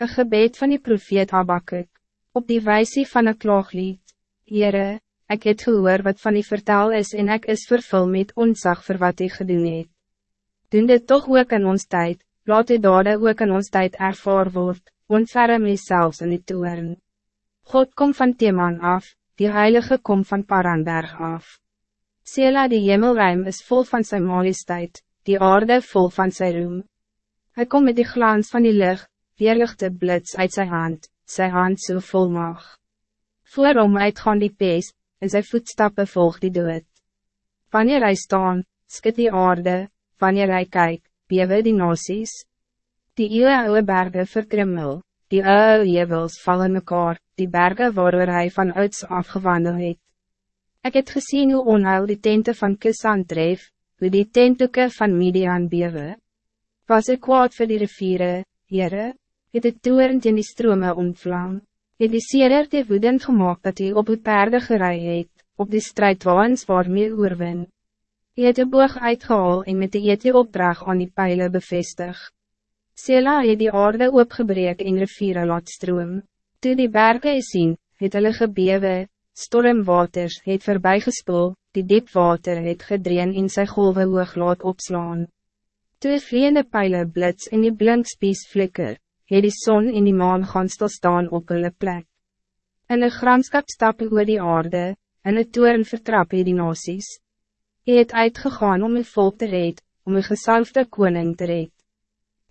Een gebed van die profeet Habakkuk, op die wijze van een klaaglied. Heere, ik het gehoor wat van die vertel is en ik is vervul met onzag voor wat ik gedoen het. Doen dit toch ook in ons tijd, laat die dade ook in ons tijd ervaar word, ontverre my selfs in die toeren. God kom van Teman af, die heilige kom van Paranberg af. Sela die hemelruim is vol van zijn majesteit, die aarde vol van zijn roem. Hij komt met die glans van die lucht, weerlichte blits uit zijn hand, zijn hand so vol mag. Voor hom uitgaan die pees, en zijn voetstappen volg die dood. Wanneer hij staan, skit die aarde, wanneer hij kijkt, bewe die nasies. Die eeuwe oude bergen verkrimmel, die oude jevels vallen mekaar, die bergen waarover hij van ouds afgewandeld het. Ik het gezien hoe onheil die tente van Kisan dreef, hoe die tentdoeke van Midian bewe. Was ik kwaad voor die riviere, Heere? Het het toerend in die strome ontvlam, het die serer die woedend gemaakt dat hij op het paarden gerei het, op die strijdwaans waarmee oorwin. Hy het die boog uitgehaal en met die eetje opdrag aan die pijlen bevestig. Sela het die aarde opgebreek en riviere laat stroom. Toe die bergen sien, het hulle gebewe, stormwaters het voorbijgespoel, die diepwater het gedreen in sy golwe hoog laat opslaan. Toe vliende pijlen blits en die blinkspies flikker, het die zon in die maan gaan stilstaan op hulle plek. In een gramskap stap oor die aarde, in een toren vertrap hy die nasies. Hy het uitgegaan om die volk te red, om die gesalfde koning te red.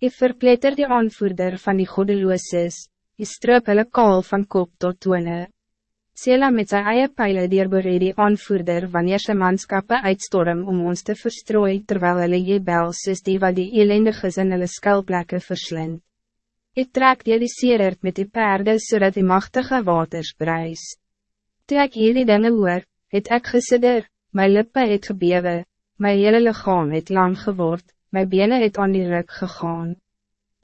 Hy verpletter die aanvoerder van die godelooses, hy stroop hulle kaal van kop tot tone. Sela met sy eie pijle dierbereid die aanvoerder wanneer sy manskappe uitstorm om ons te verstrooi terwijl hulle jebel soos die wat die elendiges in hulle skuilplekke verslind. Ik trek die die seerert met die paarden zodat die machtige waters bruis. Toe ek hierdie dinge hoor, het ek gesidder, my lippe het gebewe, my hele lichaam het lang geword, my benen het aan die ruk gegaan.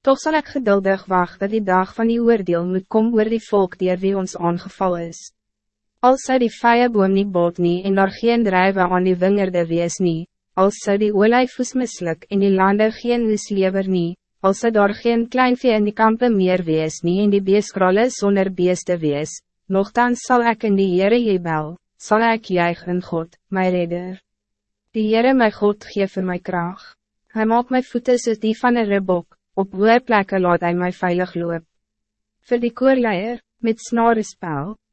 Toch zal ik geduldig wachten dat die dag van die oordeel moet komen oor die volk die wie ons aangeval is. Als sy die vijeboom nie bot nie en daar geen drijven aan die wingerde wees nie, als sy die olijfoes mislik en die lande geen mislever nie, als er daar geen klein vee in die kampen meer wees nie en die beeskralle sonder beeste wees, nogthans zal ik in die Heere jebel, zal ik juig in God, my redder. Die Heere my God geef vir my kraag. Hij maakt my voeten soos die van een ribbok, op hoë plekke laat hy my veilig loop. Voor die koorleier, met snare spel,